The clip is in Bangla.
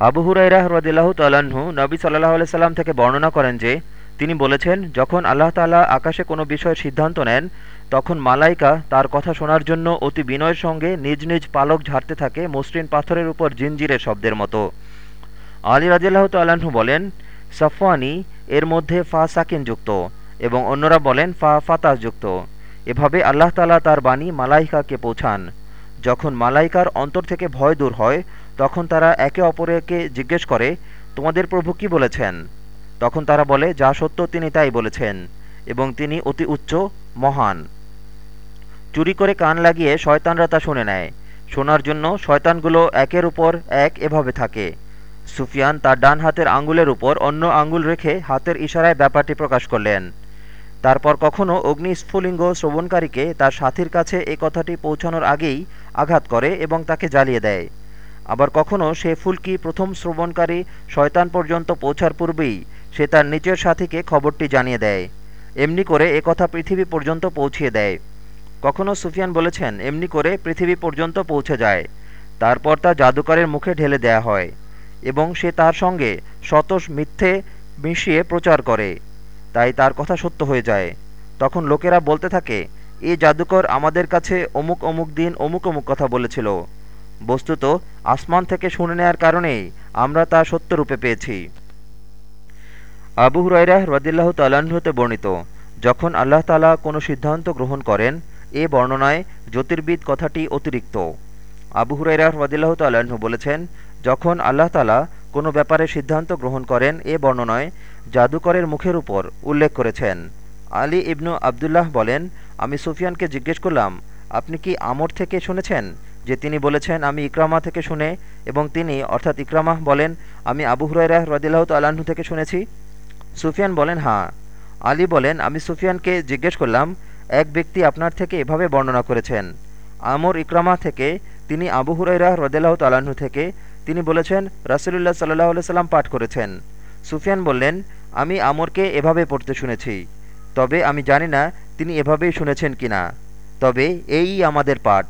আবু হুরাইরা রদিল্লাহ তাল্লাহ্ন নবী সাল্লাহ সাল্লাম থেকে বর্ণনা করেন যে, তিনি বলেছেন, যখন আল্লাহ তাল্লাহ আকাশে কোনো বিষয়ের সিদ্ধান্ত নেন, তখন মালাইকা তার কথা শোনার জন্য অতি বিনয়ের সঙ্গে নিজ নিজ পালক ঝাড়তে থাকে মসৃণ পাথরের উপর জিনজিরের শব্দের মতো। আলী রাজিল্লাহ তাল্লাহ্ন বলেন, সাফওয়ানি এর মধ্যে ফা সাকিন যুক্ত এবং অন্যরা বলেন, ফা ফাতাস যুক্ত। এভাবে আল্লাহ তালা তার বাণী মালাইকাকে পৌঁছান। যখন মালাইকার অন্তর থেকে ভয় দূর হয়, তখন তারা একে অপরকে জিজ্ঞেস করে, তোমাদের প্রভু কি বলেছেন? তখন তারা বলে, যা সত্য তিনি তাই বলেছেন, এবং তিনি অতি উচ্চ, মহান। চুরি করে কান লাগিয়ে শয়তানরা তা শুনে নেয়। শোনার জন্য শয়তানগুলো একের উপর এক এভাবে থাকে। সুফিয়ান তার ডান হাতের আঙ্গুলের উপর অন্য আঙ্গুল রেখে হাতের ইশারায় ব্যাপারটি প্রকাশ করলেন। তারপর কখনও অগ্নি স্ফুলিঙ্গ শ্রবণকারীকে তার সাথীর কাছে এ কথাটি পৌঁছানোর আগেই আঘাত করে এবং তাকে জ্বালিয়ে দেয়। আবার কখনও সে ফুলকি প্রথম শ্রবণকারী শয়তান পর্যন্ত পৌঁছার পূর্বেই সে তার নিচের সাথীকে খবরটি জানিয়ে দেয়। এমনি করে এ কথা পৃথিবী পর্যন্ত পৌঁছিয়ে দেয়। কখনও সুফিয়ান বলেছেন, এমনি করে পৃথিবী পর্যন্ত পৌঁছে যায়। তারপর তা জাদুকরের মুখে ঢেলে দেয়া হয় এবং সে তার সঙ্গে শত মিথ্যে মিশিয়ে প্রচার করে। তাই তার কথা সত্য হয়ে যায়। তখন লোকেরা বলতে থাকে, এ জাদুকর আমাদের কাছে অমুক অমুক দিন অমুক অমুক কথা বলেছিল। বস্তুত আসমান থেকে শুনে নেয়ার কারণেই আমরা তা সত্যরূপে পেয়েছি। আবু হুরাইরা রদিল্লাহ তাল্লাহ্নতে বর্ণিত, যখন আল্লাহ তালা কোনো সিদ্ধান্ত গ্রহণ করেন, এ বর্ণনায় জ্যোতির্বিদ কথাটি অতিরিক্ত। আবু হুরাইরা রদিল্লাহ তাল্লাহ্ন বলেছেন, যখন আল্লাহ তালা কোনো ব্যাপারে সিদ্ধান্ত গ্রহণ করেন এ বর্ণনায় জাদুকরের মুখের উপর উল্লেখ করেছেন। আলী ইবনু আবদুল্লাহ বলেন, আমি সুফিয়ানকে জিজ্ঞেস করলাম, আপনি কি আমর থেকে শুনেছেন? যে তিনি বলেছেন, আমি ইকরামা থেকে শুনে এবং তিনি, অর্থাৎ ইকরামাহ বলেন, আমি আবু হুরাইরাহ রদিল্লাহ তাল্লাহ্ন থেকে শুনেছি। সুফিয়ান বলেন হ্যাঁ। আলী বলেন, আমি সুফিয়ানকে জিজ্ঞেস করলাম, এক ব্যক্তি আপনার থেকে এভাবে বর্ণনা করেছেন। আমর ইকরামা থেকে, তিনি আবু হুরাইরাহ রদিল্লাহ তাল্লাহ্ন থেকে তিনি বলেছেন, রাসুলুল্লাহ সাল্লাহ সাল্লাম পাঠ করেছেন। সুফিয়ান বললেন, আমি আমরকে এভাবে পড়তে শুনেছি। তবে আমি জানি না তিনি এভাবেই শুনেছেন কিনা। তবে এই আমাদের পাঠ।